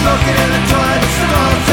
smoking in the toilet stall